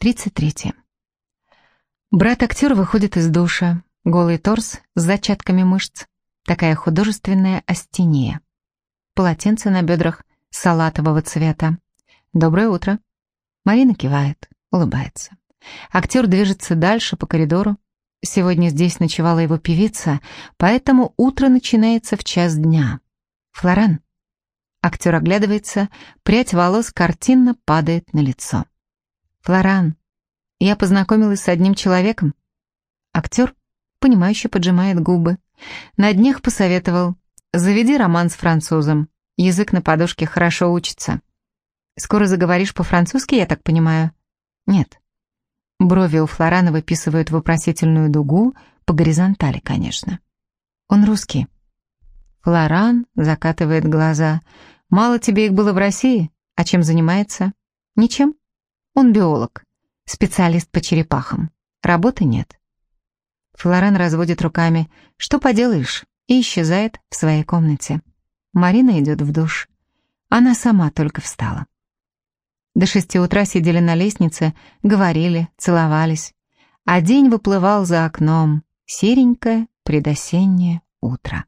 33. Брат актера выходит из душа, голый торс с зачатками мышц, такая художественная астения. Полотенце на бедрах салатового цвета. «Доброе утро». Марина кивает, улыбается. Актер движется дальше по коридору. Сегодня здесь ночевала его певица, поэтому утро начинается в час дня. «Флоран». Актер оглядывается, прядь волос картинно падает на лицо. «Флоран, я познакомилась с одним человеком». Актер, понимающе поджимает губы. На днях посоветовал, заведи роман с французом. Язык на подушке хорошо учится. Скоро заговоришь по-французски, я так понимаю? Нет. Брови у Флорана выписывают вопросительную дугу, по горизонтали, конечно. Он русский. Флоран закатывает глаза. Мало тебе их было в России? А чем занимается? Ничем. Он биолог, специалист по черепахам. Работы нет. Флорен разводит руками. Что поделаешь? И исчезает в своей комнате. Марина идет в душ. Она сама только встала. До шести утра сидели на лестнице, говорили, целовались. А день выплывал за окном. Серенькое предосеннее утро.